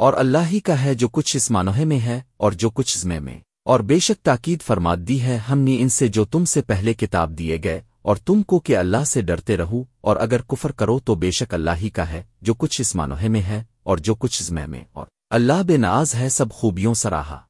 اور اللہ ہی کا ہے جو کچھ اس مانوہے میں ہے اور جو کچھ زمے میں۔ اور بے شک تاکید فرماد دی ہے، ہم نے ان سے جو تم سے پہلے کتاب دیے گئے، اور تم کو کہ اللہ سے ڈرتے رہو، اور اگر کفر کرو تو بے شک اللہ ہی کا ہے جو کچھ اس مانوہے میں ہے اور جو کچھ زمے میں۔ اور اللہ بے ناز ہے سب خوبیوں سراہا۔